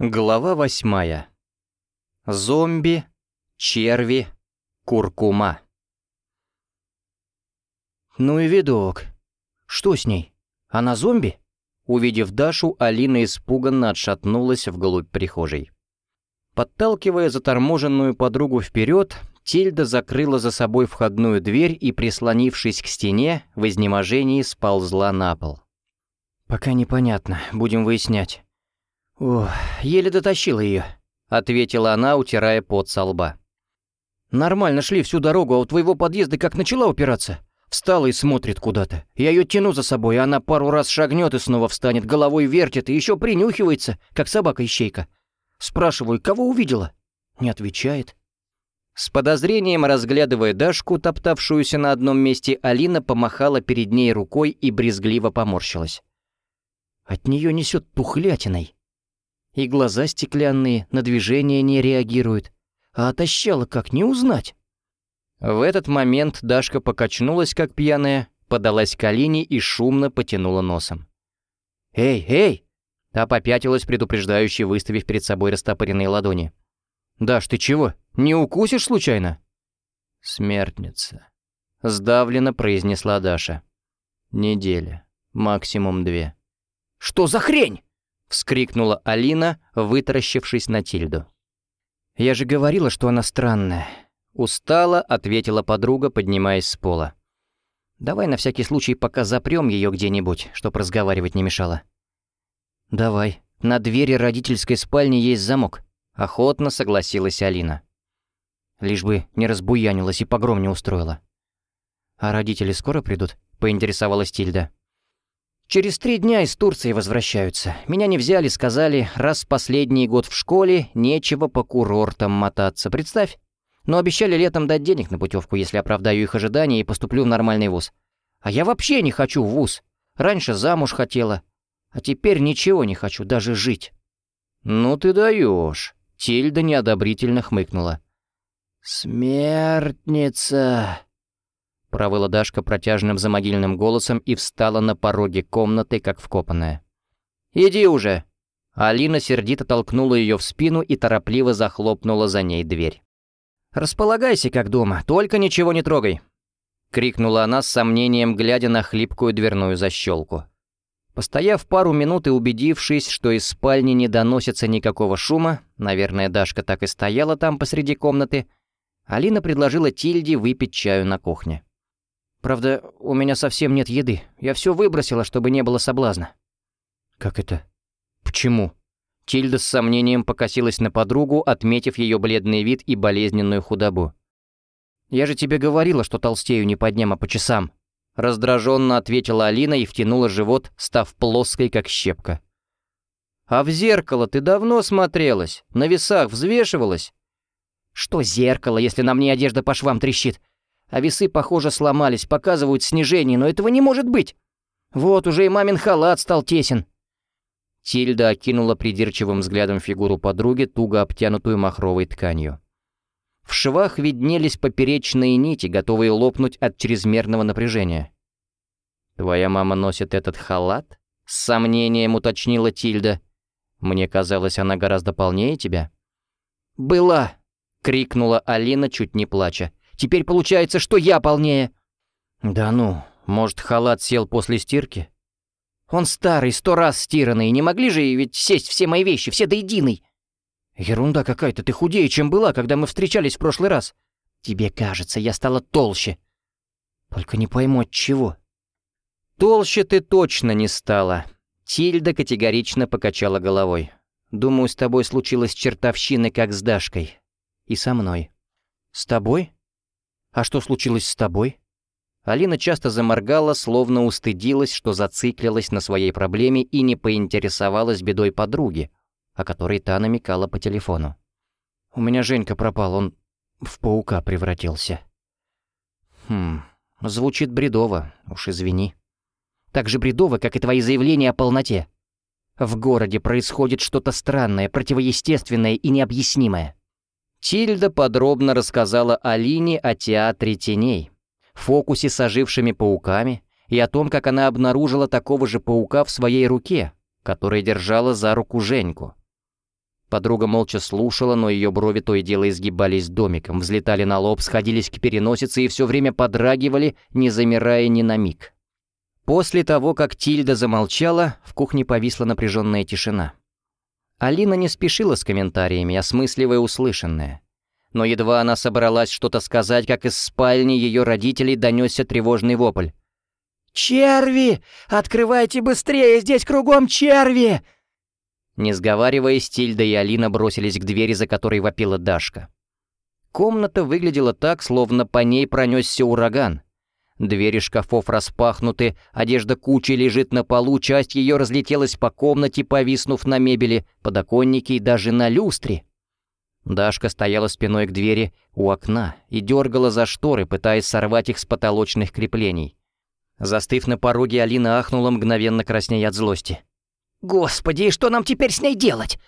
Глава восьмая. Зомби, черви, куркума. Ну и видок. Что с ней? Она зомби? Увидев Дашу, Алина испуганно отшатнулась вглубь прихожей. Подталкивая заторможенную подругу вперед, Тильда закрыла за собой входную дверь и, прислонившись к стене, в изнеможении сползла на пол. «Пока непонятно, будем выяснять». «Ох, еле дотащила ее», — ответила она, утирая пот со лба. «Нормально шли всю дорогу, а у твоего подъезда как начала упираться. Встала и смотрит куда-то. Я ее тяну за собой, и она пару раз шагнет и снова встанет, головой вертит и еще принюхивается, как собака-ищейка. Спрашиваю, кого увидела? Не отвечает. С подозрением разглядывая Дашку, топтавшуюся на одном месте, Алина помахала перед ней рукой и брезгливо поморщилась. От нее несет тухлятиной. И глаза стеклянные, на движение не реагируют. А отощала как не узнать? В этот момент Дашка покачнулась, как пьяная, подалась к Алине и шумно потянула носом. «Эй, эй!» Та попятилась, предупреждающе выставив перед собой растопыренные ладони. «Даш, ты чего? Не укусишь случайно?» «Смертница», — сдавленно произнесла Даша. «Неделя, максимум две». «Что за хрень?» — вскрикнула Алина, вытаращившись на Тильду. «Я же говорила, что она странная». Устала, ответила подруга, поднимаясь с пола. «Давай на всякий случай пока запрем ее где-нибудь, чтоб разговаривать не мешало». «Давай. На двери родительской спальни есть замок», — охотно согласилась Алина. Лишь бы не разбуянилась и погром не устроила. «А родители скоро придут?» — поинтересовалась Тильда. Через три дня из Турции возвращаются. Меня не взяли, сказали, раз последний год в школе, нечего по курортам мотаться, представь. Но обещали летом дать денег на путевку, если оправдаю их ожидания и поступлю в нормальный вуз. А я вообще не хочу в вуз. Раньше замуж хотела. А теперь ничего не хочу, даже жить. Ну ты даешь. Тильда неодобрительно хмыкнула. «Смертница!» Провыла Дашка протяжным замогильным голосом и встала на пороге комнаты, как вкопанная. «Иди уже!» Алина сердито толкнула ее в спину и торопливо захлопнула за ней дверь. «Располагайся, как дома, только ничего не трогай!» — крикнула она с сомнением, глядя на хлипкую дверную защелку. Постояв пару минут и убедившись, что из спальни не доносится никакого шума, наверное, Дашка так и стояла там посреди комнаты, Алина предложила Тильде выпить чаю на кухне. Правда, у меня совсем нет еды. Я все выбросила, чтобы не было соблазна». «Как это? Почему?» Тильда с сомнением покосилась на подругу, отметив ее бледный вид и болезненную худобу. «Я же тебе говорила, что толстею не по дням, а по часам». Раздраженно ответила Алина и втянула живот, став плоской, как щепка. «А в зеркало ты давно смотрелась? На весах взвешивалась?» «Что зеркало, если на мне одежда по швам трещит? А весы, похоже, сломались, показывают снижение, но этого не может быть. Вот уже и мамин халат стал тесен». Тильда окинула придирчивым взглядом фигуру подруги, туго обтянутую махровой тканью. В швах виднелись поперечные нити, готовые лопнуть от чрезмерного напряжения. «Твоя мама носит этот халат?» — с сомнением уточнила Тильда. «Мне казалось, она гораздо полнее тебя». «Была!» — крикнула Алина, чуть не плача. Теперь получается, что я полнее». «Да ну, может, халат сел после стирки?» «Он старый, сто раз стиранный, не могли же ведь сесть все мои вещи, все до единой?» «Ерунда какая-то, ты худее, чем была, когда мы встречались в прошлый раз. Тебе кажется, я стала толще. Только не пойму, от чего». «Толще ты точно не стала», — Тильда категорично покачала головой. «Думаю, с тобой случилась чертовщина, как с Дашкой. И со мной». «С тобой?» «А что случилось с тобой?» Алина часто заморгала, словно устыдилась, что зациклилась на своей проблеме и не поинтересовалась бедой подруги, о которой та намекала по телефону. «У меня Женька пропал, он в паука превратился». «Хм, звучит бредово, уж извини». «Так же бредово, как и твои заявления о полноте. В городе происходит что-то странное, противоестественное и необъяснимое. Тильда подробно рассказала Алине о театре теней, фокусе с ожившими пауками и о том, как она обнаружила такого же паука в своей руке, который держала за руку Женьку. Подруга молча слушала, но ее брови то и дело изгибались домиком, взлетали на лоб, сходились к переносице и все время подрагивали, не замирая ни на миг. После того, как Тильда замолчала, в кухне повисла напряженная тишина. Алина не спешила с комментариями, осмысливая услышанное. Но едва она собралась что-то сказать, как из спальни ее родителей донесся тревожный вопль. «Черви! Открывайте быстрее! Здесь кругом черви!» Не сговариваясь, Тильда и Алина бросились к двери, за которой вопила Дашка. Комната выглядела так, словно по ней пронесся ураган. Двери шкафов распахнуты, одежда кучей лежит на полу, часть ее разлетелась по комнате, повиснув на мебели, подоконнике и даже на люстре. Дашка стояла спиной к двери у окна и дергала за шторы, пытаясь сорвать их с потолочных креплений. Застыв на пороге, Алина ахнула, мгновенно краснея от злости. «Господи, и что нам теперь с ней делать?»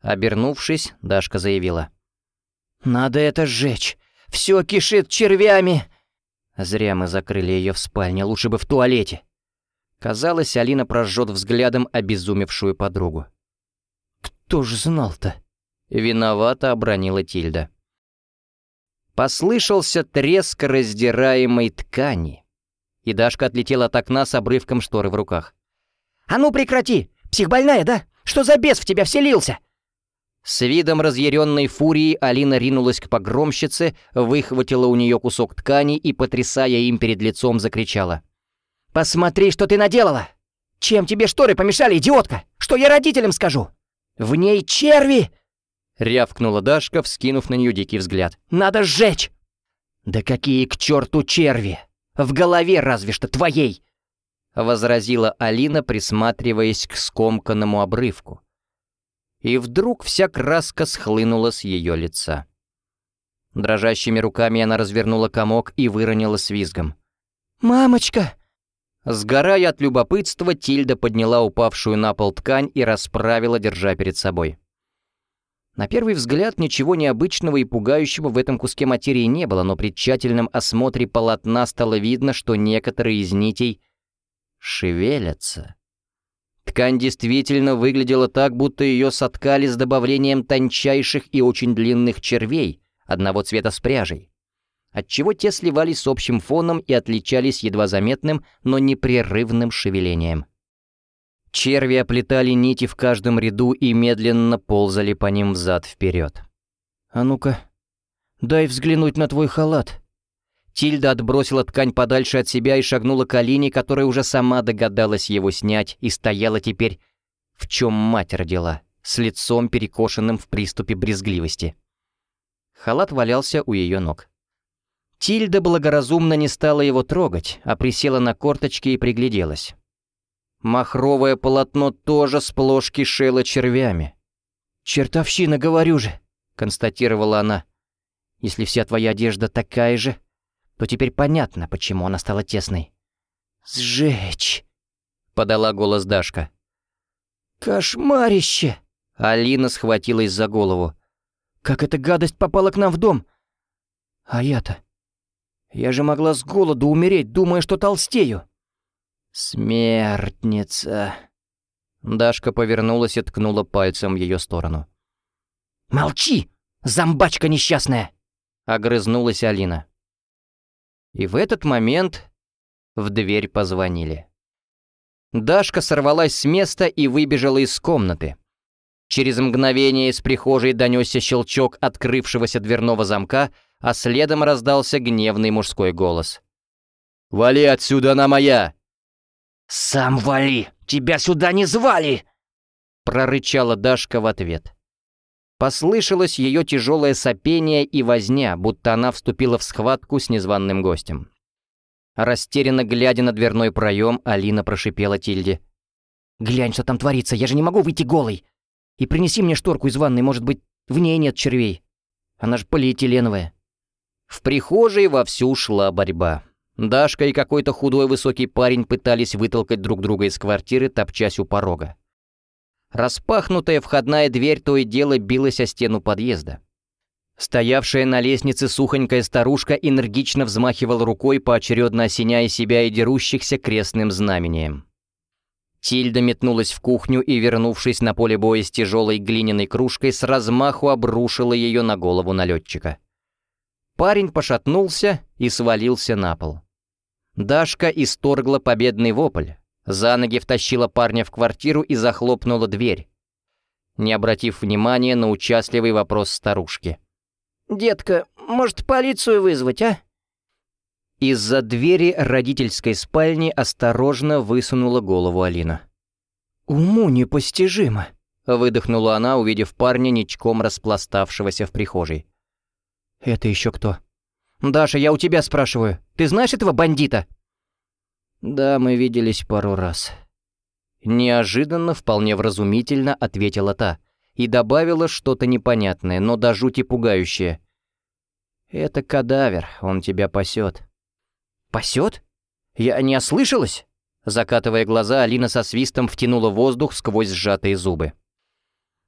Обернувшись, Дашка заявила. «Надо это сжечь. Все кишит червями!» Зря мы закрыли ее в спальне, лучше бы в туалете. Казалось, Алина прожжет взглядом обезумевшую подругу. «Кто ж знал-то?» Виновато обронила Тильда. Послышался треск раздираемой ткани, и Дашка отлетела от окна с обрывком шторы в руках. «А ну прекрати! Психбольная, да? Что за бес в тебя вселился?» С видом разъяренной фурии Алина ринулась к погромщице, выхватила у нее кусок ткани и, потрясая им перед лицом, закричала. «Посмотри, что ты наделала! Чем тебе шторы помешали, идиотка? Что я родителям скажу? В ней черви!» Рявкнула Дашка, вскинув на нее дикий взгляд. «Надо сжечь!» «Да какие к черту черви! В голове разве что твоей!» — возразила Алина, присматриваясь к скомканному обрывку. И вдруг вся краска схлынула с ее лица. Дрожащими руками она развернула комок и выронила с визгом. «Мамочка!» Сгорая от любопытства, Тильда подняла упавшую на пол ткань и расправила, держа перед собой. На первый взгляд ничего необычного и пугающего в этом куске материи не было, но при тщательном осмотре полотна стало видно, что некоторые из нитей шевелятся. Ткань действительно выглядела так, будто ее соткали с добавлением тончайших и очень длинных червей, одного цвета с пряжей, отчего те сливались с общим фоном и отличались едва заметным, но непрерывным шевелением. Черви оплетали нити в каждом ряду и медленно ползали по ним взад-вперед. «А ну-ка, дай взглянуть на твой халат», Тильда отбросила ткань подальше от себя и шагнула к Алине, которая уже сама догадалась его снять и стояла теперь, в чем мать родила, с лицом перекошенным в приступе брезгливости. Халат валялся у ее ног. Тильда благоразумно не стала его трогать, а присела на корточки и пригляделась. Махровое полотно тоже сплошь кишело червями. «Чертовщина, говорю же!» — констатировала она. «Если вся твоя одежда такая же, то теперь понятно, почему она стала тесной. «Сжечь!» — подала голос Дашка. «Кошмарище!» Алина схватилась за голову. «Как эта гадость попала к нам в дом? А я-то... Я же могла с голоду умереть, думая, что толстею!» «Смертница!» Дашка повернулась и ткнула пальцем в ее сторону. «Молчи, зомбачка несчастная!» Огрызнулась Алина. И в этот момент в дверь позвонили. Дашка сорвалась с места и выбежала из комнаты. Через мгновение из прихожей донесся щелчок открывшегося дверного замка, а следом раздался гневный мужской голос. «Вали отсюда, она моя!» «Сам вали! Тебя сюда не звали!» прорычала Дашка в ответ. Послышалось ее тяжелое сопение и возня, будто она вступила в схватку с незваным гостем. Растерянно глядя на дверной проем, Алина прошипела Тильде. «Глянь, что там творится, я же не могу выйти голой! И принеси мне шторку из ванной, может быть, в ней нет червей. Она же полиэтиленовая». В прихожей вовсю шла борьба. Дашка и какой-то худой высокий парень пытались вытолкать друг друга из квартиры, топчась у порога. Распахнутая входная дверь то и дело билась о стену подъезда. Стоявшая на лестнице сухонькая старушка энергично взмахивала рукой, поочередно осеняя себя и дерущихся крестным знамением. Тильда метнулась в кухню и, вернувшись на поле боя с тяжелой глиняной кружкой, с размаху обрушила ее на голову налетчика. Парень пошатнулся и свалился на пол. Дашка исторгла победный вопль, за ноги втащила парня в квартиру и захлопнула дверь, не обратив внимания на участливый вопрос старушки. «Детка, может, полицию вызвать, а?» Из-за двери родительской спальни осторожно высунула голову Алина. «Уму непостижимо», — выдохнула она, увидев парня ничком распластавшегося в прихожей. «Это еще кто?» «Даша, я у тебя спрашиваю. Ты знаешь этого бандита?» «Да, мы виделись пару раз». Неожиданно, вполне вразумительно ответила та и добавила что-то непонятное, но до жути пугающее. «Это кадавер, он тебя пасет». «Пасет? Я не ослышалась?» Закатывая глаза, Алина со свистом втянула воздух сквозь сжатые зубы.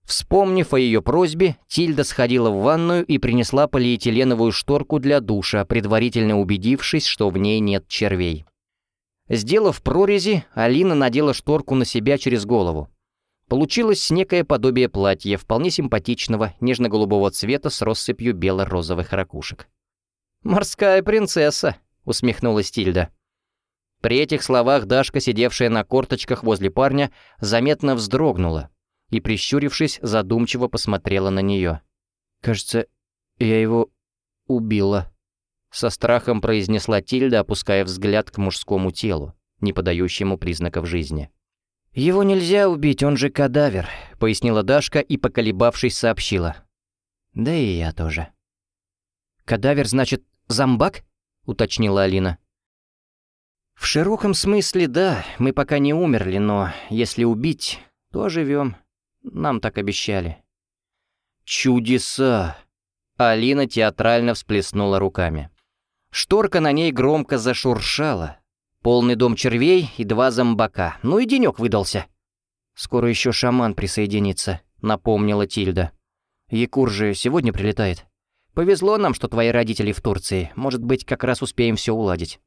Вспомнив о ее просьбе, Тильда сходила в ванную и принесла полиэтиленовую шторку для душа, предварительно убедившись, что в ней нет червей. Сделав прорези, Алина надела шторку на себя через голову. Получилось некое подобие платья, вполне симпатичного, нежно-голубого цвета с россыпью бело-розовых ракушек. «Морская принцесса», — усмехнулась Тильда. При этих словах Дашка, сидевшая на корточках возле парня, заметно вздрогнула и, прищурившись, задумчиво посмотрела на нее. «Кажется, я его убила», — со страхом произнесла Тильда, опуская взгляд к мужскому телу, не подающему признаков жизни. «Его нельзя убить, он же кадавер», — пояснила Дашка и, поколебавшись, сообщила. «Да и я тоже». «Кадавер, значит, зомбак?» — уточнила Алина. «В широком смысле, да, мы пока не умерли, но если убить, то живем. Нам так обещали». «Чудеса!» Алина театрально всплеснула руками. Шторка на ней громко зашуршала. Полный дом червей и два зомбака. Ну и денек выдался. «Скоро еще шаман присоединится», — напомнила Тильда. «Якур же сегодня прилетает». Повезло нам, что твои родители в Турции. Может быть, как раз успеем все уладить.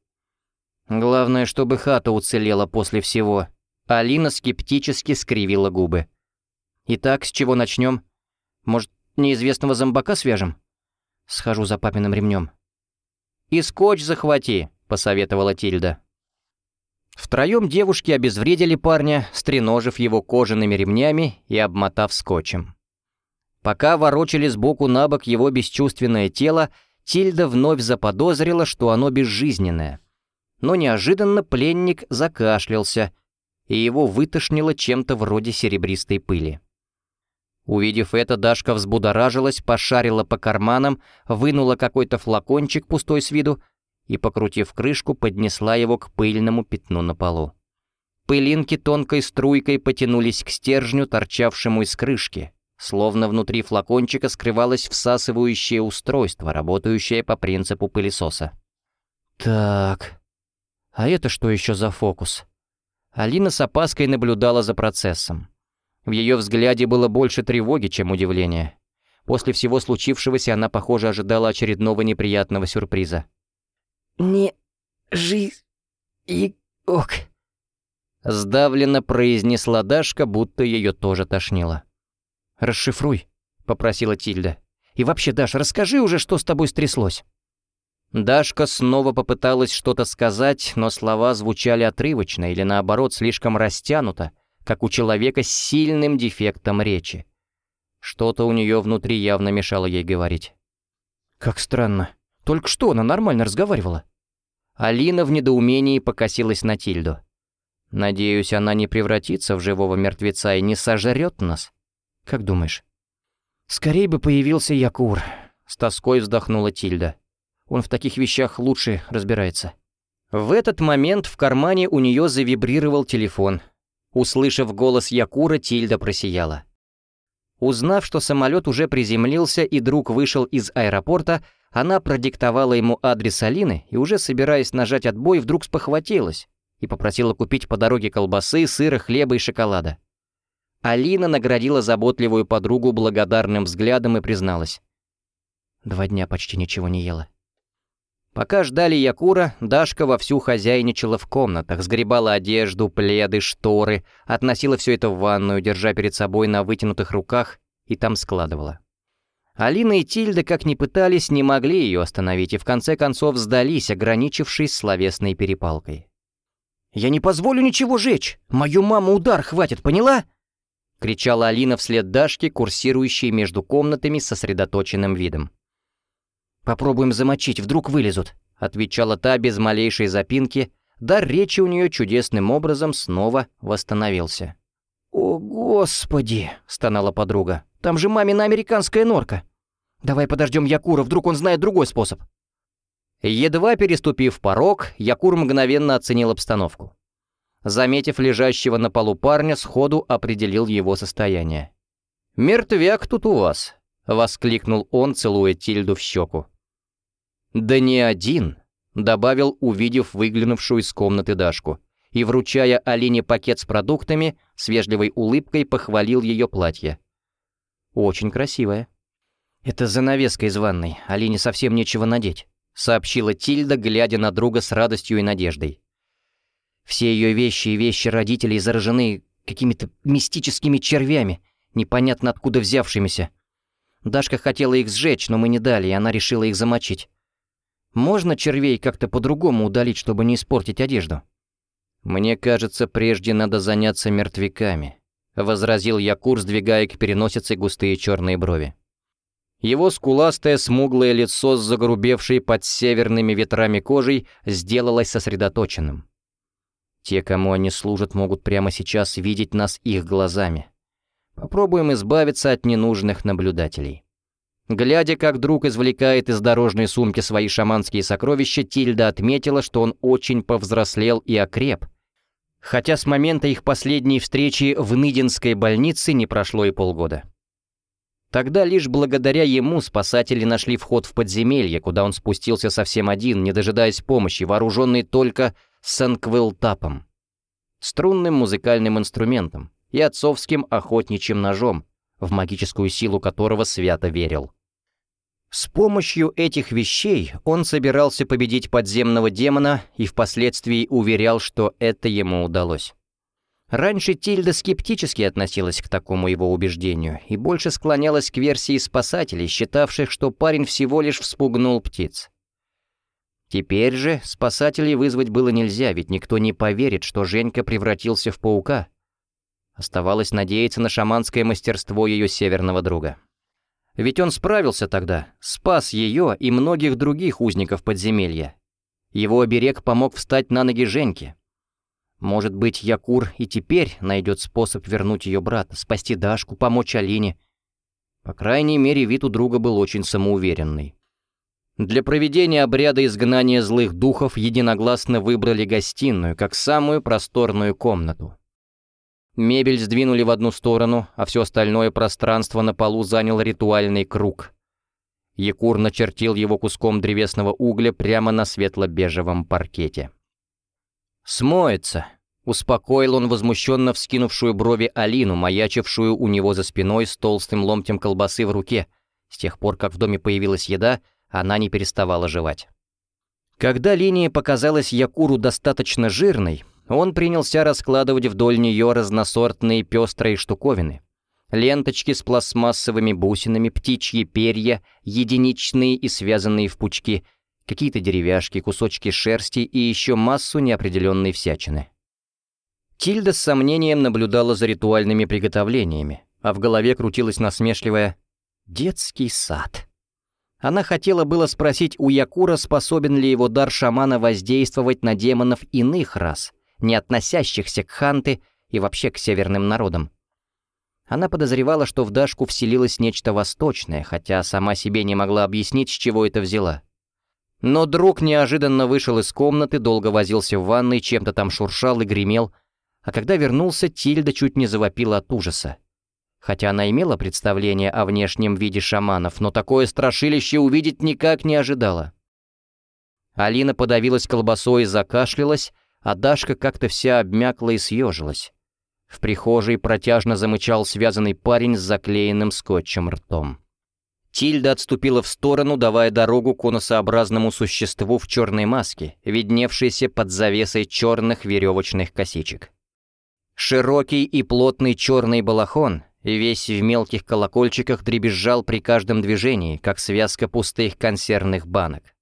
Главное, чтобы хата уцелела после всего. Алина скептически скривила губы. Итак, с чего начнем? Может, неизвестного зомбака свяжем? Схожу за папиным ремнем. «И скотч захвати», — посоветовала Тильда. Втроем девушки обезвредили парня, стреножив его кожаными ремнями и обмотав скотчем. Пока ворочали сбоку на бок его бесчувственное тело, Тильда вновь заподозрила, что оно безжизненное. Но неожиданно пленник закашлялся, и его вытошнило чем-то вроде серебристой пыли. Увидев это, Дашка взбудоражилась, пошарила по карманам, вынула какой-то флакончик пустой с виду и, покрутив крышку, поднесла его к пыльному пятну на полу. Пылинки тонкой струйкой потянулись к стержню, торчавшему из крышки, Словно внутри флакончика скрывалось всасывающее устройство, работающее по принципу пылесоса. «Так, а это что еще за фокус?» Алина с опаской наблюдала за процессом. В ее взгляде было больше тревоги, чем удивления. После всего случившегося она, похоже, ожидала очередного неприятного сюрприза. «Не жи... и ок...» Сдавленно произнесла Дашка, будто ее тоже тошнило. «Расшифруй», — попросила Тильда. «И вообще, Даш, расскажи уже, что с тобой стряслось». Дашка снова попыталась что-то сказать, но слова звучали отрывочно или, наоборот, слишком растянуто, как у человека с сильным дефектом речи. Что-то у нее внутри явно мешало ей говорить. «Как странно. Только что она нормально разговаривала». Алина в недоумении покосилась на Тильду. «Надеюсь, она не превратится в живого мертвеца и не сожрет нас?» Как думаешь?» «Скорей бы появился Якур», — с тоской вздохнула Тильда. «Он в таких вещах лучше разбирается». В этот момент в кармане у нее завибрировал телефон. Услышав голос Якура, Тильда просияла. Узнав, что самолет уже приземлился и друг вышел из аэропорта, она продиктовала ему адрес Алины и, уже собираясь нажать отбой, вдруг спохватилась и попросила купить по дороге колбасы, сыра, хлеба и шоколада. Алина наградила заботливую подругу благодарным взглядом и призналась. Два дня почти ничего не ела. Пока ждали Якура, Дашка вовсю хозяйничала в комнатах, сгребала одежду, пледы, шторы, относила все это в ванную, держа перед собой на вытянутых руках, и там складывала. Алина и Тильда, как ни пытались, не могли ее остановить и в конце концов сдались, ограничившись словесной перепалкой. «Я не позволю ничего жечь! Мою маму удар хватит, поняла?» — кричала Алина вслед Дашке, курсирующей между комнатами с сосредоточенным видом. «Попробуем замочить, вдруг вылезут», — отвечала та без малейшей запинки. Дар речи у нее чудесным образом снова восстановился. «О, Господи!» — стонала подруга. «Там же мамина американская норка. Давай подождем Якура, вдруг он знает другой способ». Едва переступив порог, Якур мгновенно оценил обстановку. Заметив лежащего на полу парня, сходу определил его состояние. «Мертвяк тут у вас», — воскликнул он, целуя Тильду в щеку. «Да не один», — добавил, увидев выглянувшую из комнаты Дашку, и, вручая Алине пакет с продуктами, с вежливой улыбкой похвалил ее платье. «Очень красивое». «Это занавеска из ванной, Алине совсем нечего надеть», — сообщила Тильда, глядя на друга с радостью и надеждой. «Все ее вещи и вещи родителей заражены какими-то мистическими червями, непонятно откуда взявшимися. Дашка хотела их сжечь, но мы не дали, и она решила их замочить. Можно червей как-то по-другому удалить, чтобы не испортить одежду?» «Мне кажется, прежде надо заняться мертвяками», — возразил Якур, сдвигая к переносице густые черные брови. Его скуластое смуглое лицо с загрубевшей под северными ветрами кожей сделалось сосредоточенным. Те, кому они служат, могут прямо сейчас видеть нас их глазами. Попробуем избавиться от ненужных наблюдателей. Глядя, как друг извлекает из дорожной сумки свои шаманские сокровища, Тильда отметила, что он очень повзрослел и окреп. Хотя с момента их последней встречи в Ныдинской больнице не прошло и полгода. Тогда лишь благодаря ему спасатели нашли вход в подземелье, куда он спустился совсем один, не дожидаясь помощи, вооруженный только санквилтапом, струнным музыкальным инструментом и отцовским охотничьим ножом, в магическую силу которого свято верил. С помощью этих вещей он собирался победить подземного демона и впоследствии уверял, что это ему удалось. Раньше Тильда скептически относилась к такому его убеждению и больше склонялась к версии спасателей, считавших, что парень всего лишь вспугнул птиц. Теперь же спасателей вызвать было нельзя, ведь никто не поверит, что Женька превратился в паука. Оставалось надеяться на шаманское мастерство ее северного друга. Ведь он справился тогда, спас ее и многих других узников подземелья. Его оберег помог встать на ноги Женьке. Может быть, Якур и теперь найдет способ вернуть ее брата, спасти Дашку, помочь Алине. По крайней мере, вид у друга был очень самоуверенный. Для проведения обряда изгнания злых духов единогласно выбрали гостиную, как самую просторную комнату. Мебель сдвинули в одну сторону, а все остальное пространство на полу занял ритуальный круг. Якур начертил его куском древесного угля прямо на светло-бежевом паркете. «Смоется», — успокоил он возмущенно вскинувшую брови Алину, маячившую у него за спиной с толстым ломтем колбасы в руке. С тех пор, как в доме появилась еда, она не переставала жевать. Когда линия показалась Якуру достаточно жирной, он принялся раскладывать вдоль нее разносортные пестрые штуковины. Ленточки с пластмассовыми бусинами, птичьи перья, единичные и связанные в пучки, какие-то деревяшки, кусочки шерсти и еще массу неопределенной всячины. Тильда с сомнением наблюдала за ритуальными приготовлениями, а в голове крутилась насмешливая «детский сад». Она хотела было спросить у Якура, способен ли его дар шамана воздействовать на демонов иных рас, не относящихся к ханты и вообще к северным народам. Она подозревала, что в Дашку вселилось нечто восточное, хотя сама себе не могла объяснить, с чего это взяла. Но друг неожиданно вышел из комнаты, долго возился в ванной, чем-то там шуршал и гремел, а когда вернулся, Тильда чуть не завопила от ужаса. Хотя она имела представление о внешнем виде шаманов, но такое страшилище увидеть никак не ожидала. Алина подавилась колбасой и закашлялась, а Дашка как-то вся обмякла и съежилась. В прихожей протяжно замычал связанный парень с заклеенным скотчем ртом. Тильда отступила в сторону, давая дорогу конусообразному существу в черной маске, видневшейся под завесой черных веревочных косичек. Широкий и плотный черный балахон, весь в мелких колокольчиках, дребезжал при каждом движении, как связка пустых консервных банок.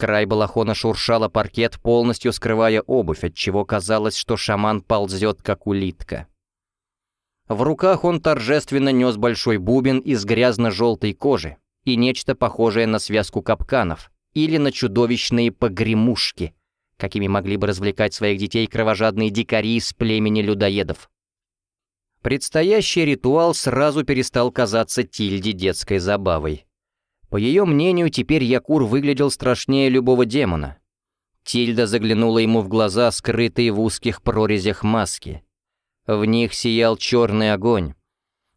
Край балахона шуршала паркет, полностью скрывая обувь, отчего казалось, что шаман ползет, как улитка. В руках он торжественно нес большой бубен из грязно-желтой кожи и нечто похожее на связку капканов или на чудовищные погремушки, какими могли бы развлекать своих детей кровожадные дикари из племени людоедов. Предстоящий ритуал сразу перестал казаться Тильде детской забавой. По ее мнению, теперь Якур выглядел страшнее любого демона. Тильда заглянула ему в глаза, скрытые в узких прорезях маски — в них сиял черный огонь.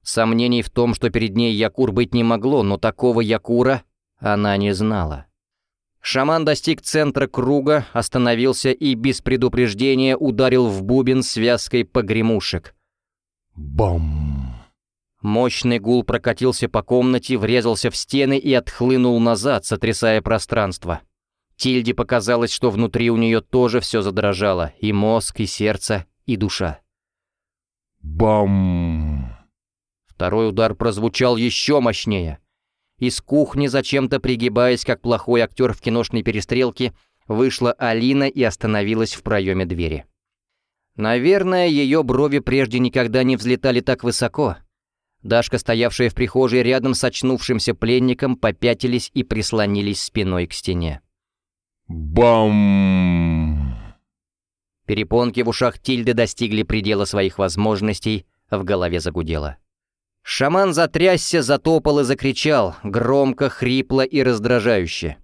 Сомнений в том, что перед ней Якур быть не могло, но такого Якура она не знала. Шаман достиг центра круга, остановился и без предупреждения ударил в бубен связкой погремушек. Бам! Мощный гул прокатился по комнате, врезался в стены и отхлынул назад, сотрясая пространство. Тильде показалось, что внутри у нее тоже все задрожало, и мозг, и сердце, и душа. Бам! Второй удар прозвучал еще мощнее. Из кухни, зачем-то пригибаясь, как плохой актер в киношной перестрелке, вышла Алина и остановилась в проеме двери. Наверное, ее брови прежде никогда не взлетали так высоко. Дашка, стоявшая в прихожей рядом с очнувшимся пленником, попятились и прислонились спиной к стене. Бам! Перепонки в ушах Тильды достигли предела своих возможностей, в голове загудело. Шаман затрясся, затопал и закричал, громко, хрипло и раздражающе.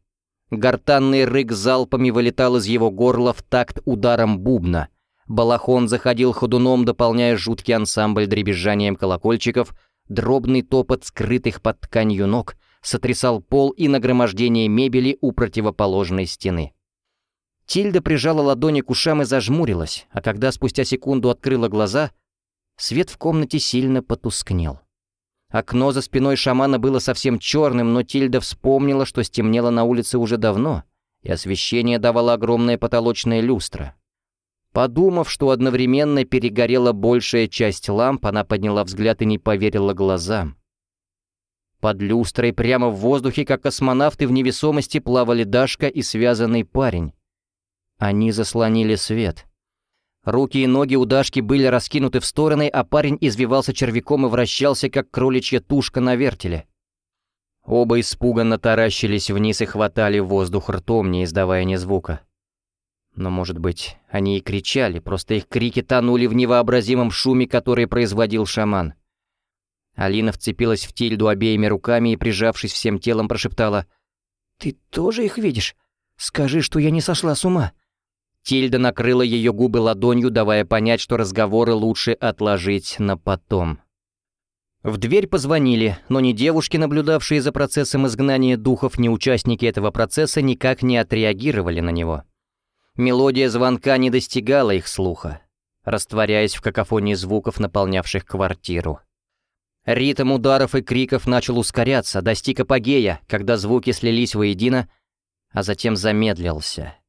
Гортанный рык залпами вылетал из его горла в такт ударом бубна. Балахон заходил ходуном, дополняя жуткий ансамбль дребезжанием колокольчиков, дробный топот скрытых под тканью ног сотрясал пол и нагромождение мебели у противоположной стены. Тильда прижала ладони к ушам и зажмурилась, а когда спустя секунду открыла глаза, свет в комнате сильно потускнел. Окно за спиной шамана было совсем черным, но Тильда вспомнила, что стемнело на улице уже давно, и освещение давала огромная потолочная люстра. Подумав, что одновременно перегорела большая часть ламп, она подняла взгляд и не поверила глазам. Под люстрой прямо в воздухе, как космонавты в невесомости, плавали Дашка и связанный парень. Они заслонили свет. Руки и ноги у Дашки были раскинуты в стороны, а парень извивался червяком и вращался, как кроличья тушка на вертеле. Оба испуганно таращились вниз и хватали воздух ртом, не издавая ни звука. Но, может быть, они и кричали, просто их крики тонули в невообразимом шуме, который производил шаман. Алина вцепилась в Тильду обеими руками и, прижавшись всем телом, прошептала «Ты тоже их видишь? Скажи, что я не сошла с ума». Тильда накрыла ее губы ладонью, давая понять, что разговоры лучше отложить на потом. В дверь позвонили, но ни девушки, наблюдавшие за процессом изгнания духов, ни участники этого процесса никак не отреагировали на него. Мелодия звонка не достигала их слуха, растворяясь в какофонии звуков, наполнявших квартиру. Ритм ударов и криков начал ускоряться, достиг апогея, когда звуки слились воедино, а затем замедлился —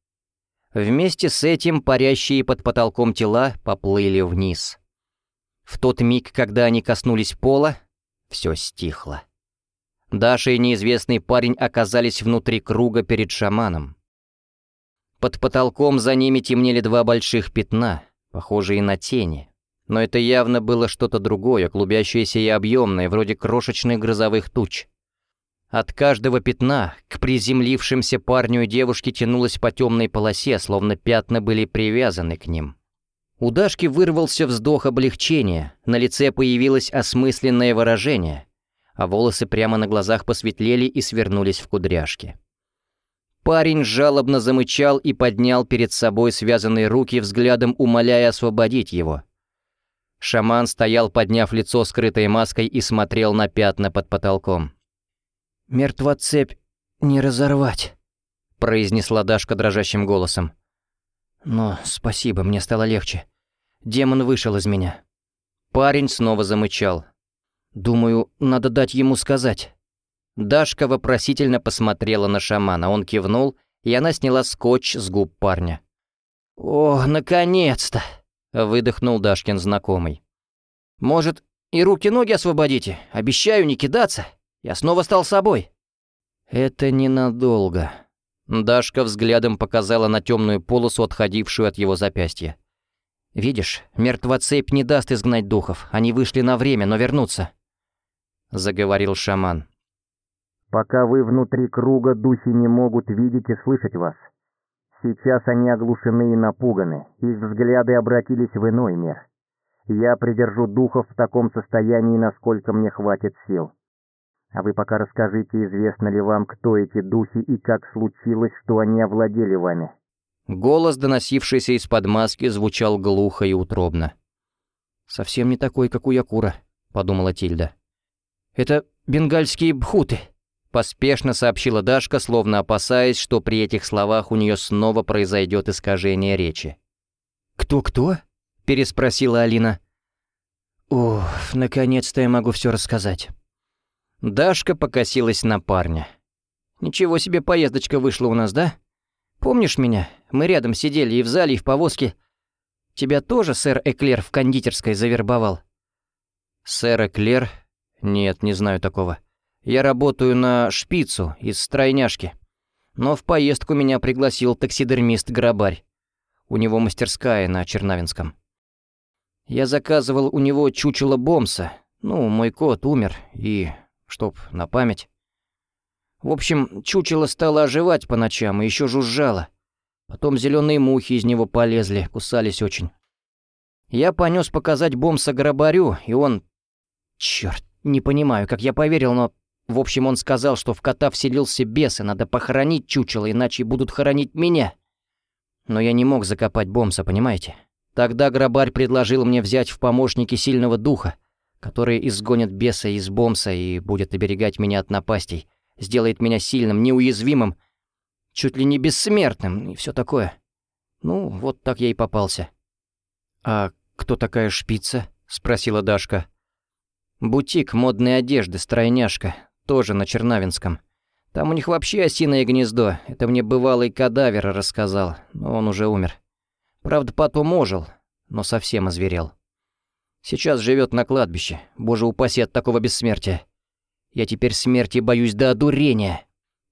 Вместе с этим парящие под потолком тела поплыли вниз. В тот миг, когда они коснулись пола, все стихло. Даша и неизвестный парень оказались внутри круга перед шаманом. Под потолком за ними темнели два больших пятна, похожие на тени. Но это явно было что-то другое, клубящееся и объемное, вроде крошечных грозовых туч. От каждого пятна к приземлившимся парню и девушке тянулась по темной полосе, словно пятна были привязаны к ним. У Дашки вырвался вздох облегчения, на лице появилось осмысленное выражение, а волосы прямо на глазах посветлели и свернулись в кудряшки. Парень жалобно замычал и поднял перед собой связанные руки, взглядом умоляя освободить его. Шаман стоял, подняв лицо скрытой маской и смотрел на пятна под потолком. «Мертвоцепь не разорвать», — произнесла Дашка дрожащим голосом. «Но спасибо, мне стало легче. Демон вышел из меня». Парень снова замычал. «Думаю, надо дать ему сказать». Дашка вопросительно посмотрела на шамана, он кивнул, и она сняла скотч с губ парня. «О, наконец-то!» — выдохнул Дашкин знакомый. «Может, и руки-ноги освободите? Обещаю не кидаться. Я снова стал собой». «Это ненадолго». Дашка взглядом показала на темную полосу, отходившую от его запястья. «Видишь, мертвоцепь не даст изгнать духов. Они вышли на время, но вернутся», — заговорил шаман. «Пока вы внутри круга, духи не могут видеть и слышать вас. Сейчас они оглушены и напуганы, их взгляды обратились в иной мир. Я придержу духов в таком состоянии, насколько мне хватит сил. А вы пока расскажите, известно ли вам, кто эти духи и как случилось, что они овладели вами». Голос, доносившийся из-под маски, звучал глухо и утробно. «Совсем не такой, как у Якура», — подумала Тильда. «Это бенгальские бхуты», — поспешно сообщила Дашка, словно опасаясь, что при этих словах у нее снова произойдет искажение речи. «Кто-кто?» — переспросила Алина. «Уф, наконец-то я могу все рассказать». Дашка покосилась на парня. «Ничего себе поездочка вышла у нас, да? Помнишь меня? Мы рядом сидели и в зале, и в повозке. Тебя тоже сэр Эклер в кондитерской завербовал?» «Сэр Эклер? Нет, не знаю такого. Я работаю на шпицу из стройняшки. Но в поездку меня пригласил таксидермист-грабарь. У него мастерская на Чернавинском. Я заказывал у него чучело Бомса. Ну, мой кот умер, и... чтоб на память. В общем, чучело стало оживать по ночам и еще жужжало. Потом зеленые мухи из него полезли, кусались очень. Я понес показать бомса грабарю, и он... Черт, не понимаю, как я поверил, но... В общем, он сказал, что в кота вселился бес, и надо похоронить чучело, иначе будут хоронить меня. Но я не мог закопать бомса, понимаете? Тогда грабарь предложил мне взять в помощники сильного духа, который изгонит беса из бомса и будет оберегать меня от напастей сделает меня сильным, неуязвимым, чуть ли не бессмертным и все такое. Ну, вот так я и попался. «А кто такая шпица?» — спросила Дашка. «Бутик модной одежды, стройняшка, тоже на Чернавинском. Там у них вообще осиное гнездо, это мне бывалый кадавер рассказал, но он уже умер. Правда, потом ожил, но совсем озверел. Сейчас живет на кладбище, боже упаси от такого бессмертия. Я теперь смерти боюсь до одурения.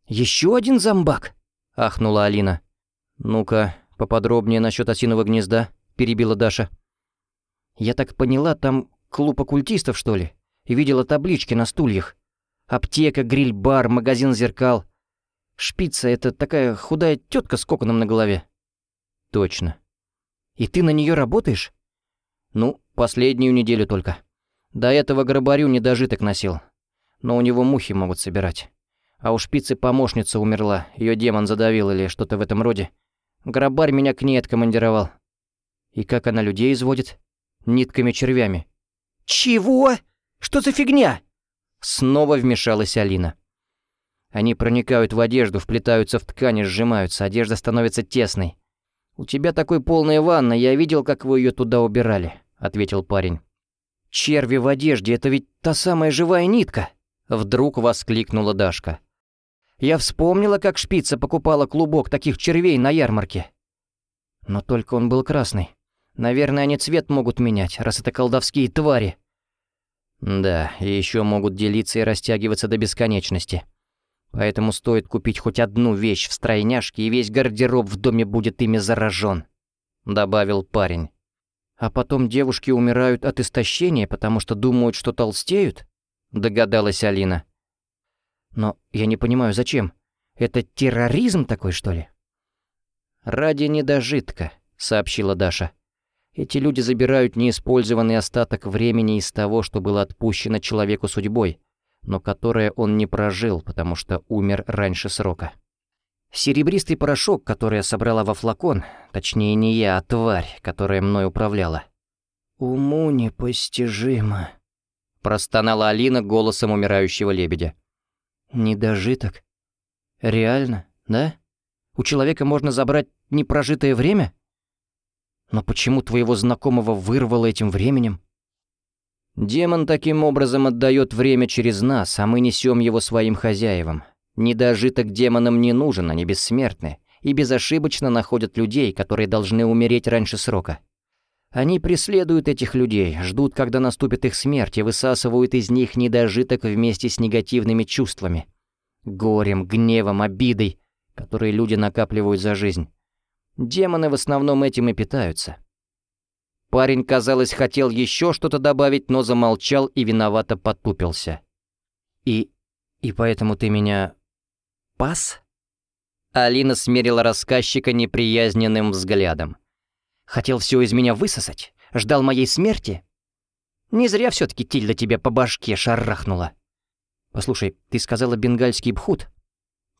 Еще один зомбак?» — ахнула Алина. «Ну-ка, поподробнее насчет осиного гнезда», — перебила Даша. «Я так поняла, там клуб оккультистов, что ли? И видела таблички на стульях. Аптека, гриль-бар, магазин зеркал. Шпица — это такая худая тетка с коконом на голове». «Точно. И ты на нее работаешь?» «Ну, последнюю неделю только. До этого грабарю недожиток носил но у него мухи могут собирать. А у шпицы помощница умерла, ее демон задавил или что-то в этом роде. Грабарь меня к ней откомандировал. И как она людей изводит? Нитками-червями. «Чего? Что за фигня?» Снова вмешалась Алина. Они проникают в одежду, вплетаются в ткани, сжимаются, одежда становится тесной. «У тебя такой полная ванна, я видел, как вы ее туда убирали», — ответил парень. «Черви в одежде — это ведь та самая живая нитка!» Вдруг воскликнула Дашка. «Я вспомнила, как шпица покупала клубок таких червей на ярмарке. Но только он был красный. Наверное, они цвет могут менять, раз это колдовские твари». «Да, и еще могут делиться и растягиваться до бесконечности. Поэтому стоит купить хоть одну вещь в стройняшке, и весь гардероб в доме будет ими заражен», — добавил парень. «А потом девушки умирают от истощения, потому что думают, что толстеют?» — догадалась Алина. «Но я не понимаю, зачем? Это терроризм такой, что ли?» «Ради недожитка», — сообщила Даша. «Эти люди забирают неиспользованный остаток времени из того, что было отпущено человеку судьбой, но которое он не прожил, потому что умер раньше срока. Серебристый порошок, который я собрала во флакон, точнее не я, а тварь, которая мной управляла. Уму непостижимо», простонала Алина голосом умирающего лебедя. «Недожиток? Реально, да? У человека можно забрать непрожитое время? Но почему твоего знакомого вырвало этим временем?» Демон таким образом отдает время через нас, а мы несем его своим хозяевам. Недожиток демонам не нужен, они бессмертны, и безошибочно находят людей, которые должны умереть раньше срока. Они преследуют этих людей, ждут, когда наступит их смерть, и высасывают из них недожиток вместе с негативными чувствами. Горем, гневом, обидой, которые люди накапливают за жизнь. Демоны в основном этим и питаются. Парень, казалось, хотел еще что-то добавить, но замолчал и виновато потупился. «И... и поэтому ты меня... пас?» Алина смерила рассказчика неприязненным взглядом. «Хотел все из меня высосать? Ждал моей смерти? Не зря все-таки Тильда тебя по башке шарахнула. Послушай, ты сказала бенгальский бхут?»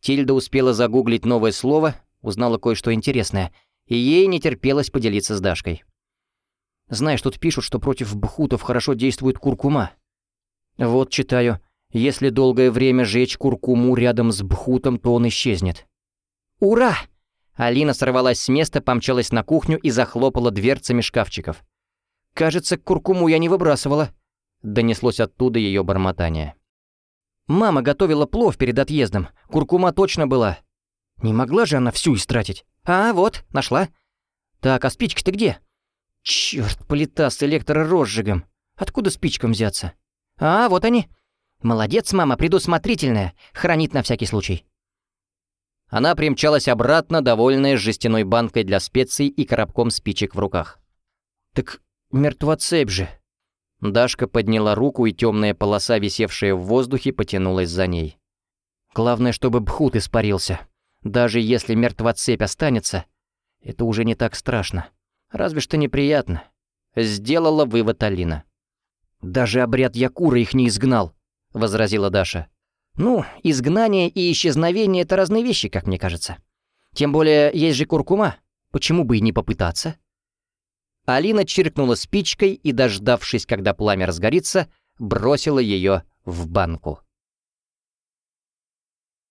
Тильда успела загуглить новое слово, узнала кое-что интересное, и ей не терпелось поделиться с Дашкой. Знаешь, тут пишут, что против бхутов хорошо действует куркума. Вот читаю. Если долгое время жечь куркуму рядом с бхутом, то он исчезнет. Ура! Алина сорвалась с места, помчалась на кухню и захлопала дверцами шкафчиков. «Кажется, куркуму я не выбрасывала», — донеслось оттуда ее бормотание. «Мама готовила плов перед отъездом. Куркума точно была. Не могла же она всю истратить? А, вот, нашла. Так, а спички-то где?» Черт, плита с электророзжигом. Откуда спичкам взяться? А, вот они. Молодец, мама, предусмотрительная. Хранит на всякий случай. Она примчалась обратно, довольная жестяной банкой для специй и коробком спичек в руках. «Так мертвоцепь же!» Дашка подняла руку, и темная полоса, висевшая в воздухе, потянулась за ней. «Главное, чтобы Бхут испарился. Даже если мертвоцепь останется, это уже не так страшно». Разве что неприятно. Сделала вывод Алина. «Даже обряд Якура их не изгнал», — возразила Даша. «Ну, изгнание и исчезновение — это разные вещи, как мне кажется. Тем более, есть же куркума. Почему бы и не попытаться?» Алина чиркнула спичкой и, дождавшись, когда пламя разгорится, бросила ее в банку.